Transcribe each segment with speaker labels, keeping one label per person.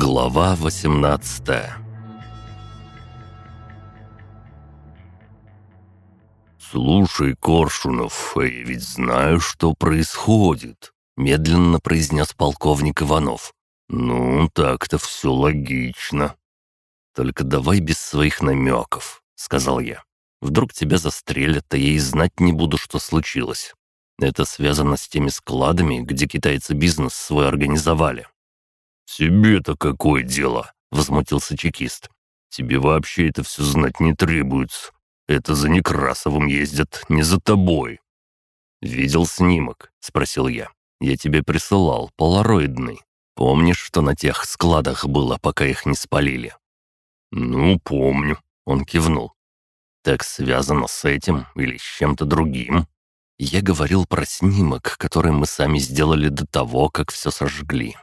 Speaker 1: Глава 18 «Слушай, Коршунов, а я ведь знаю, что происходит», — медленно произнес полковник Иванов. «Ну, так-то все логично». «Только давай без своих намеков», — сказал я. «Вдруг тебя застрелят, а я и знать не буду, что случилось. Это связано с теми складами, где китайцы бизнес свой организовали». «Тебе-то какое дело?» — возмутился чекист. «Тебе вообще это все знать не требуется. Это за Некрасовым ездят, не за тобой». «Видел снимок?» — спросил я. «Я тебе присылал, полароидный. Помнишь, что на тех складах было, пока их не спалили?» «Ну, помню», — он кивнул. «Так связано с этим или с чем-то другим?» Я говорил про снимок, который мы сами сделали до того, как все сожгли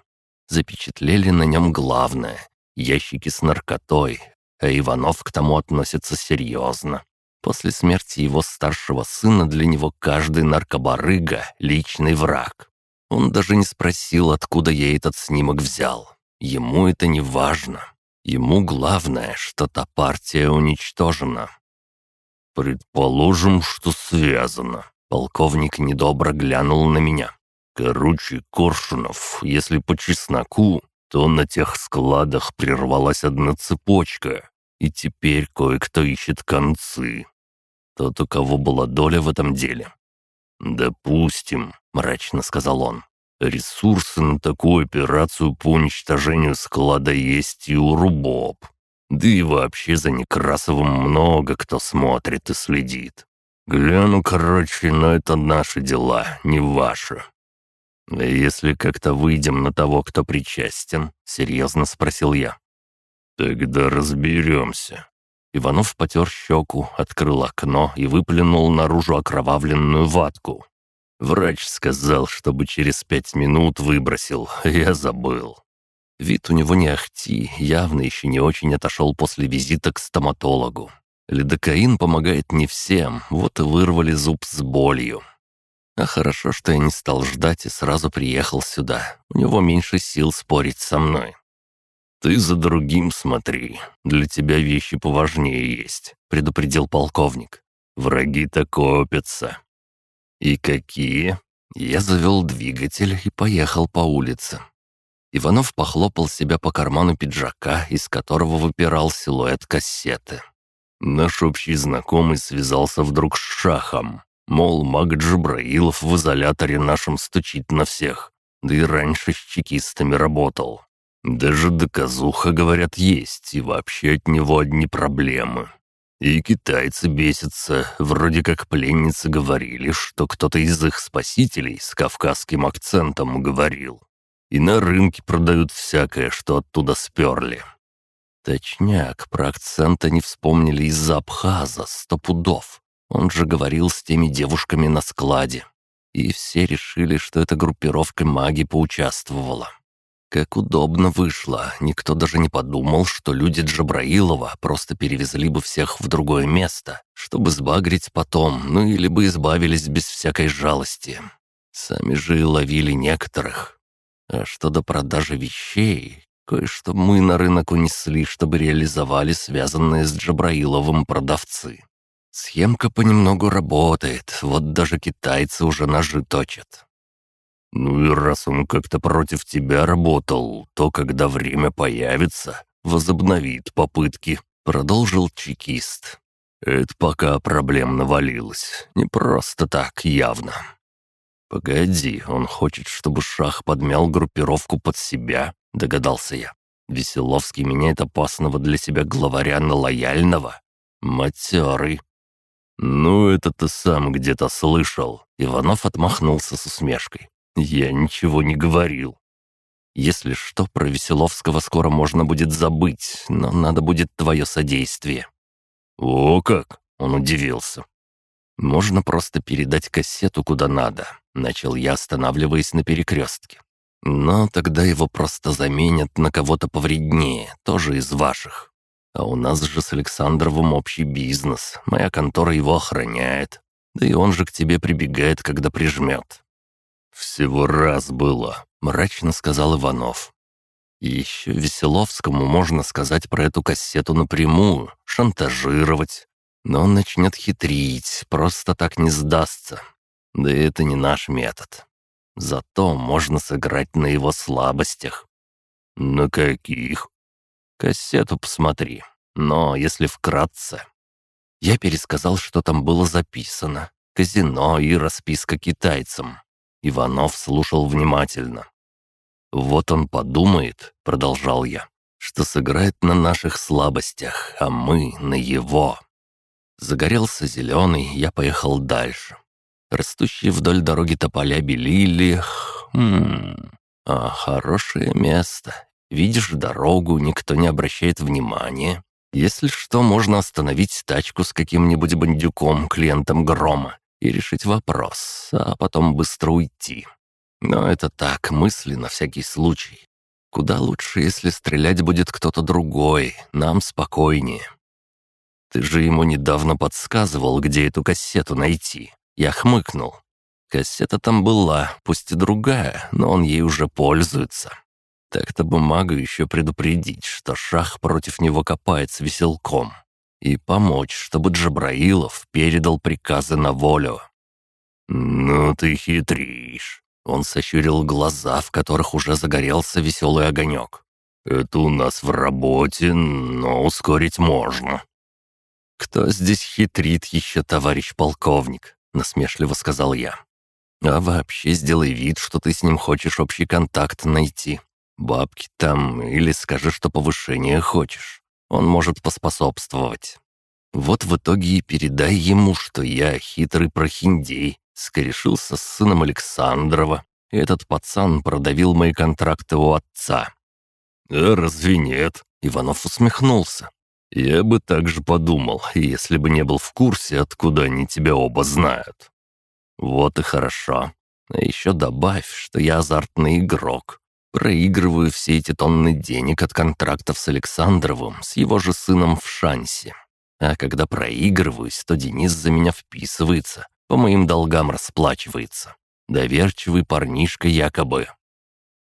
Speaker 1: запечатлели на нем главное — ящики с наркотой, а Иванов к тому относится серьезно. После смерти его старшего сына для него каждый наркобарыга — личный враг. Он даже не спросил, откуда я этот снимок взял. Ему это не важно. Ему главное, что та партия уничтожена. «Предположим, что связано». Полковник недобро глянул на меня. Короче, Коршунов, если по чесноку, то на тех складах прервалась одна цепочка, и теперь кое-кто ищет концы. Тот, у кого была доля в этом деле. «Допустим», — мрачно сказал он, — «ресурсы на такую операцию по уничтожению склада есть и у Рубоб. Да и вообще за Некрасовым много кто смотрит и следит. Гляну, короче, но это наши дела, не ваши. «Если как-то выйдем на того, кто причастен?» — серьезно спросил я. «Тогда разберемся». Иванов потер щеку, открыл окно и выплюнул наружу окровавленную ватку. Врач сказал, чтобы через пять минут выбросил, я забыл. Вид у него не ахти, явно еще не очень отошел после визита к стоматологу. Лидокаин помогает не всем, вот и вырвали зуб с болью. А хорошо, что я не стал ждать и сразу приехал сюда. У него меньше сил спорить со мной. «Ты за другим смотри. Для тебя вещи поважнее есть», — предупредил полковник. «Враги-то копятся». «И какие?» Я завел двигатель и поехал по улице. Иванов похлопал себя по карману пиджака, из которого выпирал силуэт кассеты. Наш общий знакомый связался вдруг с Шахом. Мол, маг Джабраилов в изоляторе нашем стучит на всех. Да и раньше с чекистами работал. Даже доказуха, говорят, есть, и вообще от него одни проблемы. И китайцы бесятся, вроде как пленницы говорили, что кто-то из их спасителей с кавказским акцентом говорил. И на рынке продают всякое, что оттуда сперли. Точняк, про акцент они вспомнили из-за Абхаза, сто пудов. Он же говорил с теми девушками на складе. И все решили, что эта группировка маги поучаствовала. Как удобно вышло, никто даже не подумал, что люди Джабраилова просто перевезли бы всех в другое место, чтобы сбагрить потом, ну или бы избавились без всякой жалости. Сами же и ловили некоторых. А что до продажи вещей, кое-что мы на рынок унесли, чтобы реализовали связанные с Джабраиловым продавцы. Схемка понемногу работает, вот даже китайцы уже ножи точат. Ну и раз он как-то против тебя работал, то когда время появится, возобновит попытки, продолжил чекист. Это пока проблем навалилось, не просто так, явно. «Погоди, он хочет, чтобы Шах подмял группировку под себя», — догадался я. «Веселовский меняет опасного для себя главаря на лояльного. Матерый. «Ну, это ты сам где-то слышал». Иванов отмахнулся с усмешкой. «Я ничего не говорил». «Если что, про Веселовского скоро можно будет забыть, но надо будет твое содействие». «О как!» — он удивился. «Можно просто передать кассету куда надо», — начал я, останавливаясь на перекрестке. «Но тогда его просто заменят на кого-то повреднее, тоже из ваших. А у нас же с Александровым общий бизнес. Моя контора его охраняет. Да и он же к тебе прибегает, когда прижмет». «Всего раз было», — мрачно сказал Иванов. еще Веселовскому можно сказать про эту кассету напрямую, шантажировать. Но он начнет хитрить, просто так не сдастся. Да и это не наш метод. Зато можно сыграть на его слабостях. На каких? Кассету посмотри. Но если вкратце. Я пересказал, что там было записано. Казино и расписка китайцам. Иванов слушал внимательно. «Вот он подумает», — продолжал я, «что сыграет на наших слабостях, а мы — на его». Загорелся зеленый, я поехал дальше. Растущие вдоль дороги тополя белили. Хм, а хорошее место. Видишь дорогу, никто не обращает внимания. Если что, можно остановить тачку с каким-нибудь бандюком, клиентом Грома, и решить вопрос, а потом быстро уйти. Но это так, мысли на всякий случай. Куда лучше, если стрелять будет кто-то другой, нам спокойнее. Ты же ему недавно подсказывал, где эту кассету найти. Я хмыкнул. Кассета там была, пусть и другая, но он ей уже пользуется. Так-то бумагу еще предупредить, что шах против него копает с веселком. И помочь, чтобы Джабраилов передал приказы на волю. «Ну ты хитришь!» Он сощурил глаза, в которых уже загорелся веселый огонек. «Это у нас в работе, но ускорить можно». «Кто здесь хитрит еще, товарищ полковник?» — насмешливо сказал я. «А вообще сделай вид, что ты с ним хочешь общий контакт найти. Бабки там, или скажи, что повышение хочешь. Он может поспособствовать. Вот в итоге и передай ему, что я хитрый прохиндей, скорешился с сыном Александрова. Этот пацан продавил мои контракты у отца. «А разве нет?» — Иванов усмехнулся. «Я бы так же подумал, если бы не был в курсе, откуда они тебя оба знают». «Вот и хорошо. А еще добавь, что я азартный игрок. Проигрываю все эти тонны денег от контрактов с Александровым, с его же сыном в шансе. А когда проигрываюсь, то Денис за меня вписывается, по моим долгам расплачивается. Доверчивый парнишка якобы.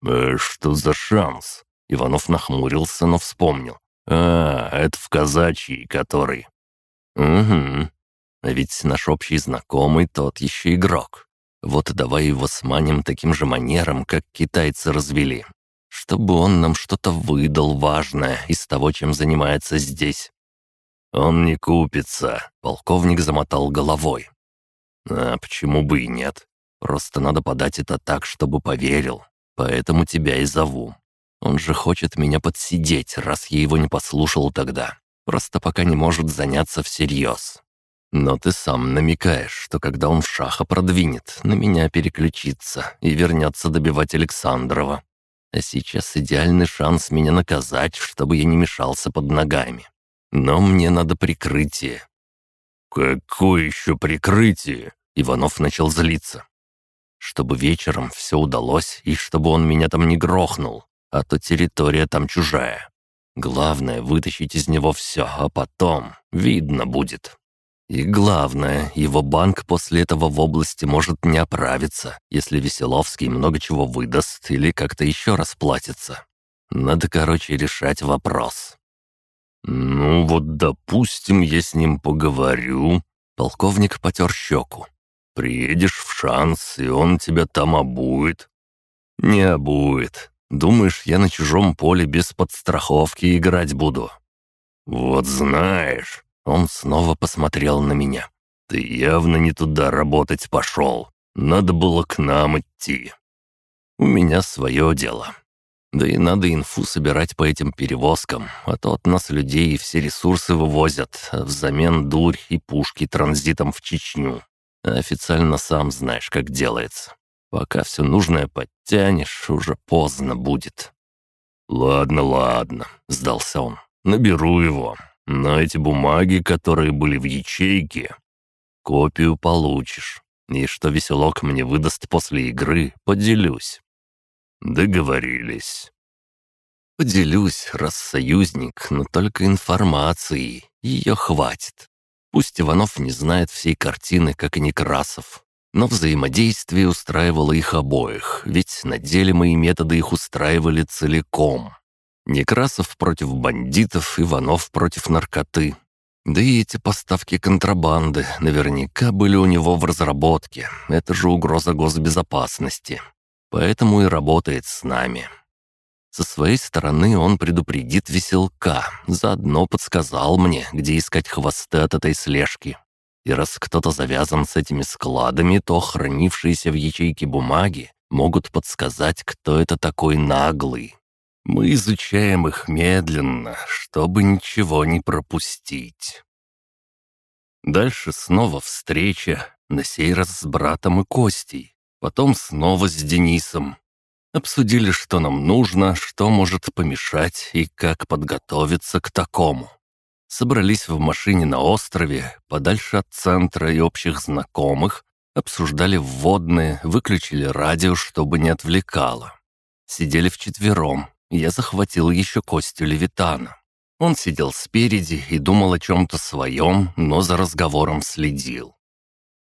Speaker 1: «Э, что за шанс?» Иванов нахмурился, но вспомнил. «А, это в казачьей, который...» «Угу. А ведь наш общий знакомый тот еще игрок. Вот давай его сманим таким же манером, как китайцы развели. Чтобы он нам что-то выдал важное из того, чем занимается здесь». «Он не купится», — полковник замотал головой. «А почему бы и нет? Просто надо подать это так, чтобы поверил. Поэтому тебя и зову. Он же хочет меня подсидеть, раз я его не послушал тогда. Просто пока не может заняться всерьез. Но ты сам намекаешь, что когда он шаха продвинет, на меня переключится и вернется добивать Александрова. А сейчас идеальный шанс меня наказать, чтобы я не мешался под ногами. Но мне надо прикрытие, «Какое еще прикрытие?» Иванов начал злиться. «Чтобы вечером все удалось, и чтобы он меня там не грохнул, а то территория там чужая. Главное — вытащить из него все, а потом видно будет. И главное, его банк после этого в области может не оправиться, если Веселовский много чего выдаст или как-то еще расплатится. Надо, короче, решать вопрос. «Ну вот, допустим, я с ним поговорю». Полковник потер щеку. «Приедешь в шанс, и он тебя там обует». «Не обует. Думаешь, я на чужом поле без подстраховки играть буду?» «Вот знаешь...» Он снова посмотрел на меня. «Ты явно не туда работать пошел. Надо было к нам идти». «У меня свое дело. Да и надо инфу собирать по этим перевозкам, а то от нас людей все ресурсы вывозят, а взамен дурь и пушки транзитом в Чечню. А официально сам знаешь, как делается. Пока все нужное подтянешь, уже поздно будет». «Ладно, ладно», — сдался он. «Наберу его. Но эти бумаги, которые были в ячейке, копию получишь. И что веселок мне выдаст после игры, поделюсь. «Договорились». «Поделюсь, раз союзник, но только информацией. Ее хватит. Пусть Иванов не знает всей картины, как и Некрасов, но взаимодействие устраивало их обоих, ведь на деле мои методы их устраивали целиком. Некрасов против бандитов, Иванов против наркоты. Да и эти поставки контрабанды наверняка были у него в разработке. Это же угроза госбезопасности. Поэтому и работает с нами. Со своей стороны он предупредит веселка, заодно подсказал мне, где искать хвосты от этой слежки. И раз кто-то завязан с этими складами, то хранившиеся в ячейке бумаги могут подсказать, кто это такой наглый. Мы изучаем их медленно, чтобы ничего не пропустить. Дальше снова встреча, на сей раз с братом и Костей. Потом снова с Денисом. Обсудили, что нам нужно, что может помешать и как подготовиться к такому. Собрались в машине на острове, подальше от центра и общих знакомых, обсуждали вводные, выключили радио, чтобы не отвлекало. Сидели вчетвером, я захватил еще Костю Левитана. Он сидел спереди и думал о чем-то своем, но за разговором следил.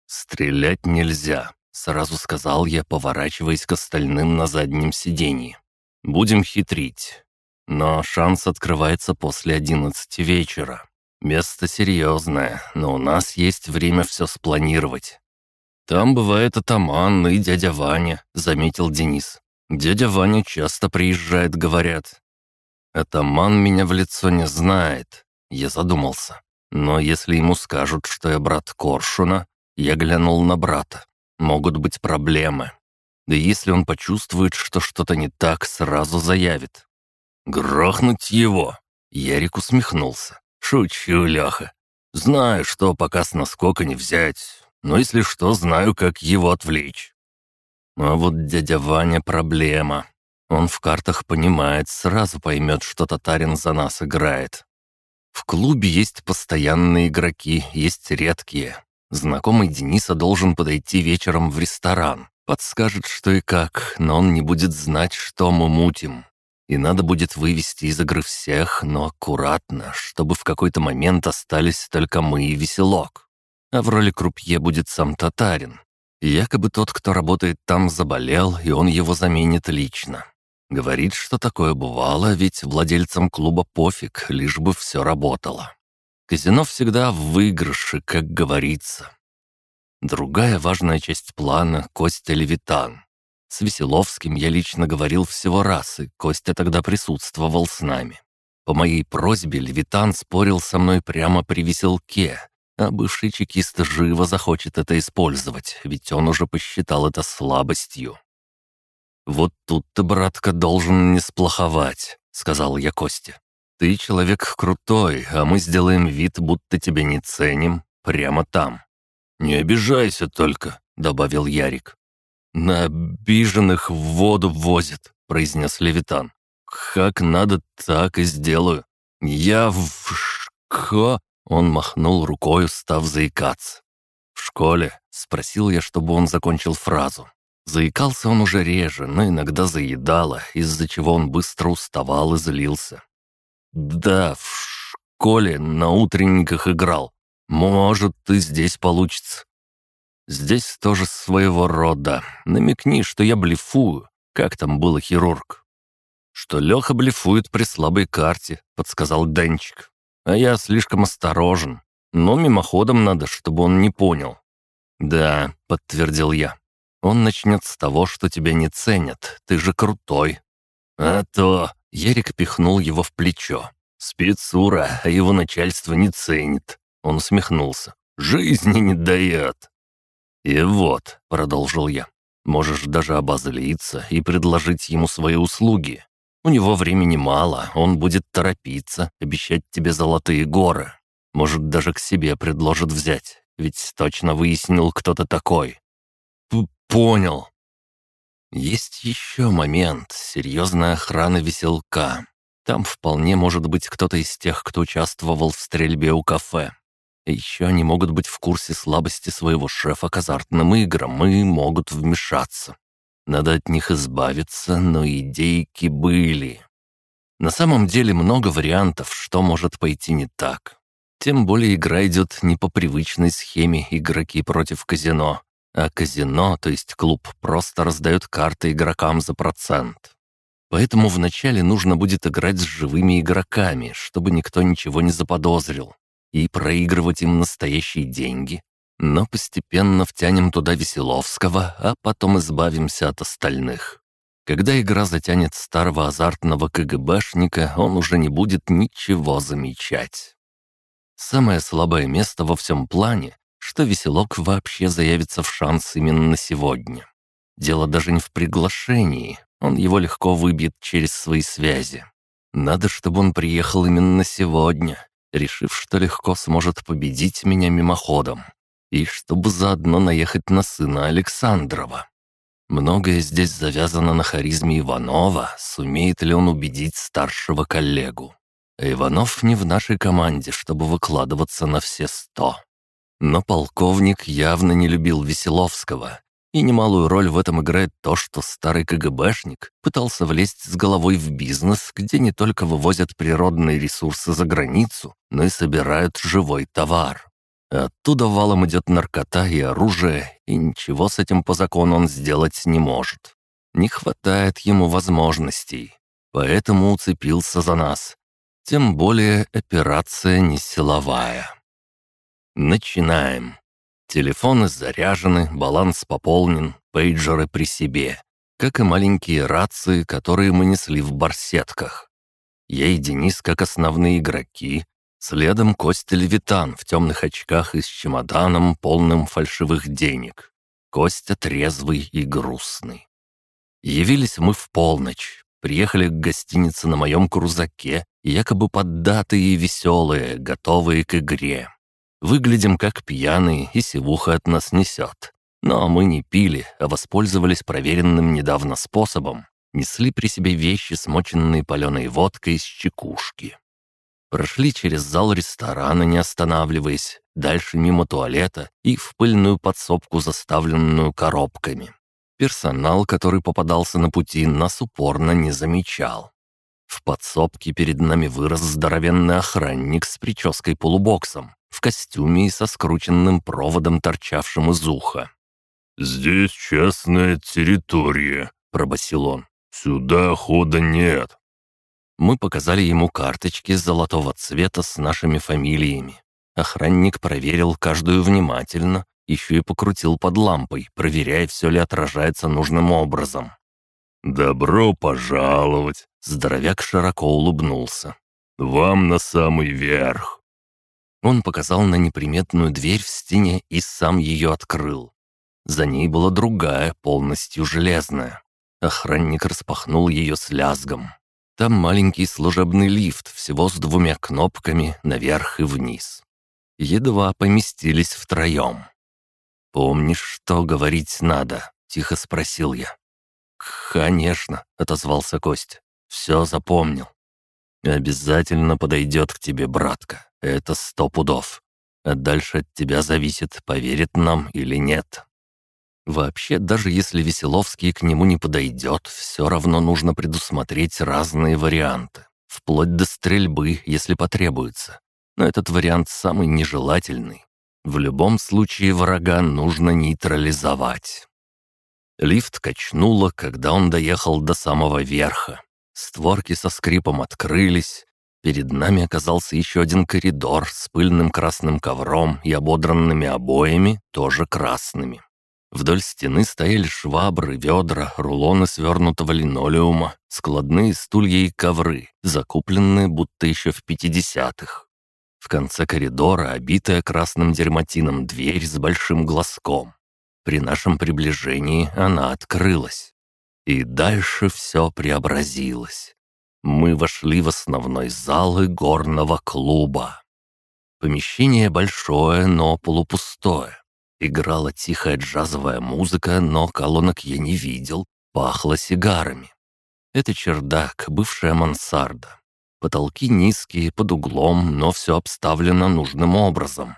Speaker 1: «Стрелять нельзя», — сразу сказал я, поворачиваясь к остальным на заднем сиденье. «Будем хитрить. Но шанс открывается после одиннадцати вечера. Место серьезное, но у нас есть время все спланировать». «Там бывает атаман и дядя Ваня», — заметил Денис. Дядя Ваня часто приезжает, говорят. Атаман меня в лицо не знает. Я задумался. Но если ему скажут, что я брат Коршуна, я глянул на брата. Могут быть проблемы. Да если он почувствует, что что-то не так, сразу заявит. «Грохнуть его!» Ярик усмехнулся. «Шучу, Леха. Знаю, что пока с наскока не взять, но если что, знаю, как его отвлечь. А вот дядя Ваня проблема. Он в картах понимает, сразу поймет, что татарин за нас играет. В клубе есть постоянные игроки, есть редкие. Знакомый Дениса должен подойти вечером в ресторан. Подскажет, что и как, но он не будет знать, что мы мутим. И надо будет вывести из игры всех, но аккуратно, чтобы в какой-то момент остались только мы и веселок. А в роли крупье будет сам татарин. Якобы тот, кто работает там, заболел, и он его заменит лично. Говорит, что такое бывало, ведь владельцам клуба пофиг, лишь бы все работало. Казино всегда в выигрыше, как говорится. Другая важная часть плана — Костя Левитан. С Веселовским я лично говорил всего раз, и Костя тогда присутствовал с нами. По моей просьбе Левитан спорил со мной прямо при веселке, а бывший чекист живо захочет это использовать, ведь он уже посчитал это слабостью. «Вот тут ты, братка, должен не сплоховать», — сказал я Косте. «Ты человек крутой, а мы сделаем вид, будто тебя не ценим, прямо там». «Не обижайся только», — добавил Ярик. «На обиженных в воду возят», — произнес Левитан. «Как надо, так и сделаю. Я в шко он махнул рукой, став заикаться. «В школе?» — спросил я, чтобы он закончил фразу. Заикался он уже реже, но иногда заедало, из-за чего он быстро уставал и злился. «Да, в школе на утренниках играл. Может, ты здесь получится». «Здесь тоже своего рода. Намекни, что я блефую. Как там было хирург?» «Что Леха блефует при слабой карте», — подсказал Денчик. А я слишком осторожен. Но мимоходом надо, чтобы он не понял. «Да», — подтвердил я. «Он начнет с того, что тебя не ценят. Ты же крутой». «А то...» — Ерик пихнул его в плечо. «Спецура, а его начальство не ценит». Он усмехнулся. «Жизни не дает». «И вот», — продолжил я, — «можешь даже обозлиться и предложить ему свои услуги. У него времени мало, он будет торопиться, обещать тебе золотые горы. Может, даже к себе предложит взять, ведь точно выяснил, кто ты такой. П Понял. Есть еще момент, серьезная охрана веселка. Там вполне может быть кто-то из тех, кто участвовал в стрельбе у кафе. еще они могут быть в курсе слабости своего шефа к азартным играм и могут вмешаться. Надо от них избавиться, но идейки были. На самом деле много вариантов, что может пойти не так. Тем более игра идет не по привычной схеме игроки против казино, а казино, то есть клуб, просто раздает карты игрокам за процент. Поэтому вначале нужно будет играть с живыми игроками, чтобы никто ничего не заподозрил, и проигрывать им настоящие деньги. Но постепенно втянем туда Веселовского, а потом избавимся от остальных. Когда игра затянет старого азартного КГБшника, он уже не будет ничего замечать. Самое слабое место во всем плане, что Веселок вообще заявится в шанс именно сегодня. Дело даже не в приглашении, он его легко выбьет через свои связи. Надо, чтобы он приехал именно сегодня, решив, что легко сможет победить меня мимоходом. И чтобы заодно наехать на сына Александрова. Многое здесь завязано на харизме Иванова, сумеет ли он убедить старшего коллегу. А Иванов не в нашей команде, чтобы выкладываться на все сто. Но полковник явно не любил Веселовского и немалую роль в этом играет то, что старый КГБшник пытался влезть с головой в бизнес, где не только вывозят природные ресурсы за границу, но и собирают живой товар. Оттуда валом идет наркота и оружие, и ничего с этим по закону он сделать не может. Не хватает ему возможностей, поэтому уцепился за нас. Тем более операция не силовая. Начинаем. Телефоны заряжены, баланс пополнен, пейджеры при себе, как и маленькие рации, которые мы несли в барсетках. Я и Денис как основные игроки, следом Костя Левитан в темных очках и с чемоданом, полным фальшивых денег. Костя трезвый и грустный. Явились мы в полночь, приехали к гостинице на моем крузаке, якобы поддатые и веселые, готовые к игре. Выглядим как пьяные, и сивуха от нас несет. Но мы не пили, а воспользовались проверенным недавно способом. Несли при себе вещи, смоченные паленой водкой из чекушки. Прошли через зал ресторана, не останавливаясь, дальше мимо туалета и в пыльную подсобку, заставленную коробками. Персонал, который попадался на пути, нас упорно не замечал. В подсобке перед нами вырос здоровенный охранник с прической полубоксом, в костюме и со скрученным проводом, торчавшим из уха.
Speaker 2: «Здесь частная территория», — пробасил он. «Сюда хода нет».
Speaker 1: Мы показали ему карточки золотого цвета с нашими фамилиями. Охранник проверил каждую внимательно, еще и покрутил под лампой, проверяя, все ли отражается нужным образом.
Speaker 2: «Добро пожаловать!» Здоровяк широко улыбнулся. «Вам на самый верх!»
Speaker 1: Он показал на неприметную дверь в стене и сам ее открыл. За ней была другая, полностью железная. Охранник распахнул ее с лязгом. Там маленький служебный лифт, всего с двумя кнопками наверх и вниз. Едва поместились втроем. «Помнишь, что говорить надо?» — тихо спросил я. «Конечно», — отозвался Кость. «Все запомнил». «Обязательно подойдет к тебе братка. Это сто пудов. А дальше от тебя зависит, поверит нам или нет». Вообще, даже если Веселовский к нему не подойдет, все равно нужно предусмотреть разные варианты. Вплоть до стрельбы, если потребуется. Но этот вариант самый нежелательный. В любом случае врага нужно нейтрализовать. Лифт качнуло, когда он доехал до самого верха. Створки со скрипом открылись. Перед нами оказался еще один коридор с пыльным красным ковром и ободранными обоями, тоже красными. Вдоль стены стояли швабры, ведра, рулоны свернутого линолеума, складные стулья и ковры, закупленные будто еще в пятидесятых. В конце коридора обитая красным дерматином дверь с большим глазком. При нашем приближении она открылась. И дальше все преобразилось. Мы вошли в основной зал горного клуба. Помещение большое, но полупустое. Играла тихая джазовая музыка, но колонок я не видел, пахло сигарами. Это чердак, бывшая мансарда. Потолки низкие, под углом, но все обставлено нужным образом.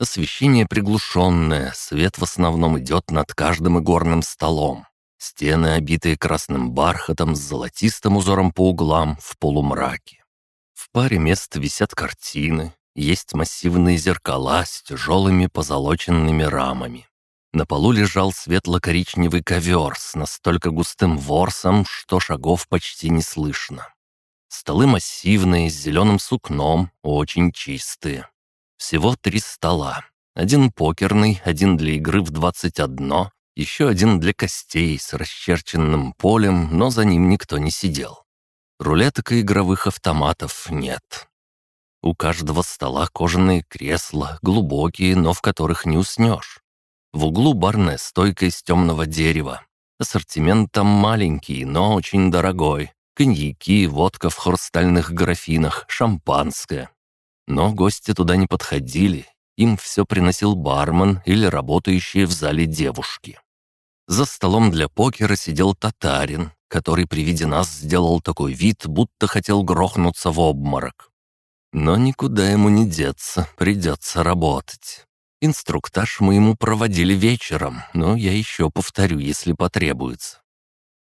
Speaker 1: Освещение приглушенное, свет в основном идет над каждым игорным столом. Стены, обитые красным бархатом с золотистым узором по углам, в полумраке. В паре мест висят картины, есть массивные зеркала с тяжелыми позолоченными рамами. На полу лежал светло-коричневый ковер с настолько густым ворсом, что шагов почти не слышно. Столы массивные, с зеленым сукном, очень чистые. Всего три стола. Один покерный, один для игры в 21, еще один для костей с расчерченным полем, но за ним никто не сидел. Рулеток и игровых автоматов нет. У каждого стола кожаные кресла, глубокие, но в которых не уснешь. В углу барная стойка из темного дерева. Ассортимент там маленький, но очень дорогой. Коньяки, водка в хрустальных графинах, шампанское. Но гости туда не подходили. Им все приносил бармен или работающие в зале девушки. За столом для покера сидел татарин, который при виде нас сделал такой вид, будто хотел грохнуться в обморок. Но никуда ему не деться, придется работать. Инструктаж мы ему проводили вечером, но я еще повторю, если потребуется.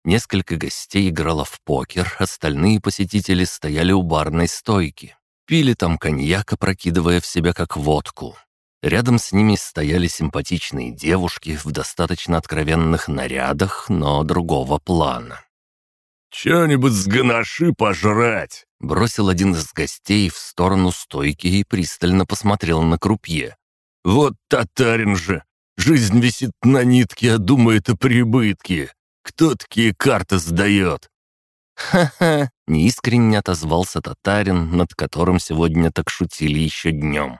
Speaker 1: Несколько гостей играло в покер, остальные посетители стояли у барной стойки. Пили там коньяк, опрокидывая в себя как водку. Рядом с ними стояли симпатичные девушки в достаточно откровенных нарядах, но другого плана.
Speaker 2: «Чё-нибудь с ганаши пожрать!»
Speaker 1: Бросил один из гостей в сторону стойки и пристально посмотрел на крупье. «Вот татарин же! Жизнь висит на нитке, а думает о прибытке. Кто такие карты сдает?» «Ха-ха!» — неискренне отозвался татарин, над которым сегодня так шутили еще днем.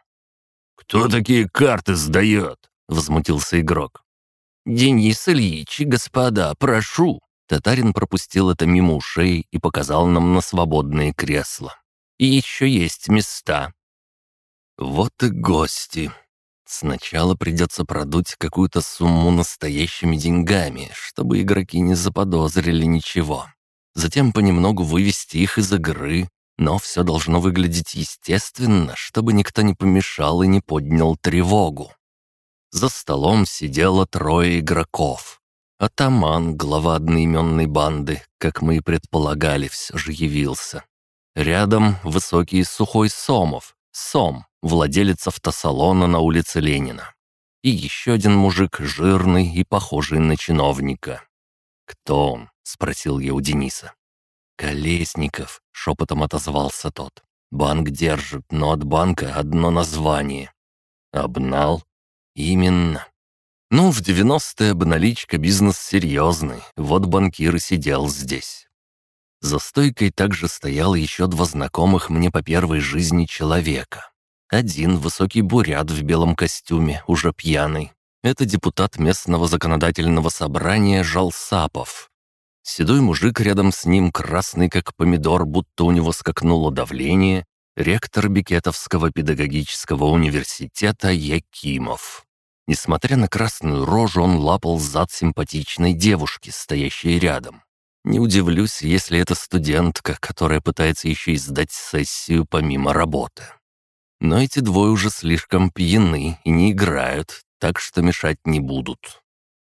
Speaker 2: «Кто такие карты сдает?»
Speaker 1: — возмутился игрок. «Денис Ильич, господа, прошу!» Татарин пропустил это мимо ушей и показал нам на свободные кресла. «И еще есть места». Вот и гости. Сначала придется продуть какую-то сумму настоящими деньгами, чтобы игроки не заподозрили ничего. Затем понемногу вывести их из игры, но все должно выглядеть естественно, чтобы никто не помешал и не поднял тревогу. За столом сидело трое игроков. Атаман, глава одноименной банды, как мы и предполагали, все же явился. Рядом высокий сухой Сомов, Сом, владелец автосалона на улице Ленина. И еще один мужик, жирный и похожий на чиновника. «Кто он?» — спросил я у Дениса. «Колесников», — шепотом отозвался тот. «Банк держит, но от банка одно название». «Обнал?» «Именно». «Ну, в девяностые обналичка бизнес серьезный, вот банкир и сидел здесь». За стойкой также стоял еще два знакомых мне по первой жизни человека. Один высокий бурят в белом костюме, уже пьяный. Это депутат местного законодательного собрания Жалсапов. Седой мужик рядом с ним, красный как помидор, будто у него скакнуло давление, ректор Бекетовского педагогического университета Якимов. Несмотря на красную рожу, он лапал зад симпатичной девушки, стоящей рядом. Не удивлюсь, если это студентка, которая пытается еще и сдать сессию помимо работы. Но эти двое уже слишком пьяны и не играют, так что мешать не будут.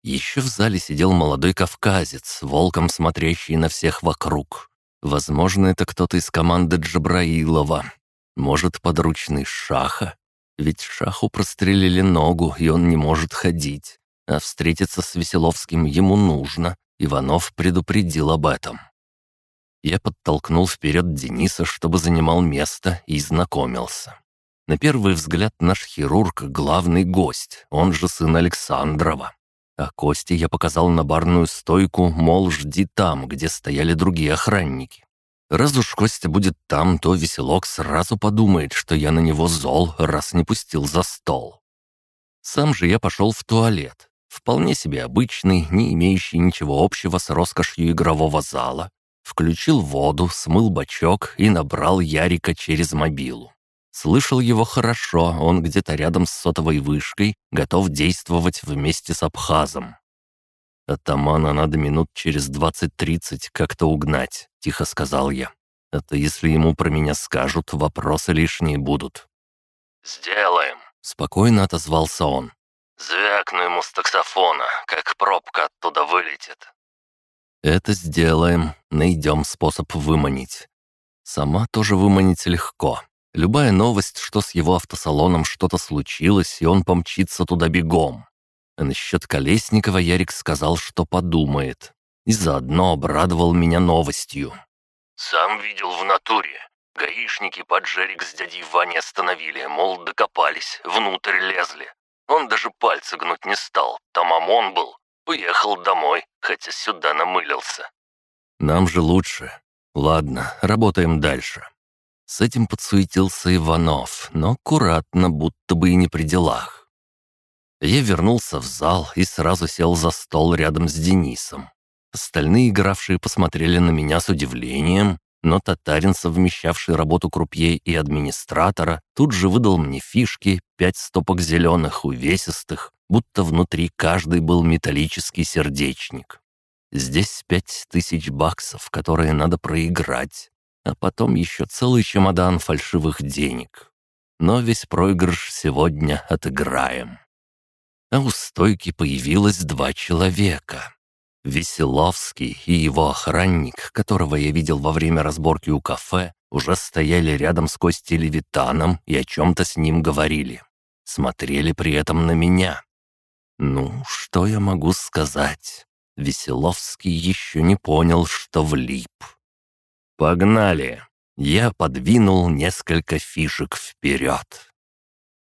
Speaker 1: Еще в зале сидел молодой кавказец, волком смотрящий на всех вокруг. Возможно, это кто-то из команды Джабраилова. Может, подручный Шаха? Ведь Шаху прострелили ногу, и он не может ходить. А встретиться с Веселовским ему нужно. Иванов предупредил об этом. Я подтолкнул вперед Дениса, чтобы занимал место, и знакомился. На первый взгляд наш хирург — главный гость, он же сын Александрова. А Косте я показал на барную стойку, мол, жди там, где стояли другие охранники. Раз уж Костя будет там, то веселок сразу подумает, что я на него зол, раз не пустил за стол. Сам же я пошел в туалет. Вполне себе обычный, не имеющий ничего общего с роскошью игрового зала. Включил воду, смыл бачок и набрал Ярика через мобилу. Слышал его хорошо, он где-то рядом с сотовой вышкой, готов действовать вместе с Абхазом. «Атамана надо минут через двадцать-тридцать как-то угнать», — тихо сказал я. «Это если ему про меня скажут, вопросы лишние будут».
Speaker 2: «Сделаем», —
Speaker 1: спокойно отозвался он.
Speaker 2: «Звякну ему с таксофона, как пробка оттуда вылетит».
Speaker 1: «Это сделаем, найдем способ выманить. Сама тоже выманить легко. Любая новость, что с его автосалоном что-то случилось, и он помчится туда бегом. А насчет Колесникова Ярик сказал, что подумает. И заодно обрадовал меня новостью.
Speaker 3: «Сам видел в натуре. Гаишники поджерик с дядей Ваней остановили, мол, докопались, внутрь лезли. Он даже пальцы гнуть не стал, там ОМОН был. Уехал домой, хотя сюда намылился».
Speaker 1: «Нам же лучше. Ладно, работаем дальше». С этим подсуетился Иванов, но аккуратно, будто бы и не при делах. Я вернулся в зал и сразу сел за стол рядом с Денисом. Остальные игравшие посмотрели на меня с удивлением, но татарин, совмещавший работу крупье и администратора, тут же выдал мне фишки, пять стопок зеленых, увесистых, будто внутри каждый был металлический сердечник. Здесь пять тысяч баксов, которые надо проиграть, а потом еще целый чемодан фальшивых денег. Но весь проигрыш сегодня отыграем а у стойки появилось два человека. Веселовский и его охранник, которого я видел во время разборки у кафе, уже стояли рядом с Костей Левитаном и о чем-то с ним говорили. Смотрели при этом на меня. Ну, что я могу сказать? Веселовский еще не понял, что влип. «Погнали!» Я подвинул несколько фишек вперед.